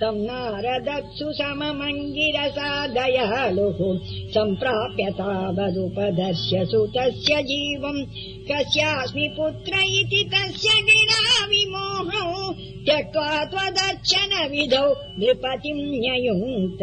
तम् नारदत्सु सममङ्गिरसादयः लुः। सम्प्राप्य तावदुपदर्श्य सुतस्य जीवम् कस्यास्मि पुत्र इति तस्य गिरा विमोहौ त्यक्त्वा त्वदर्शन विधौ नृपतिम् न्ययुङ्क्त।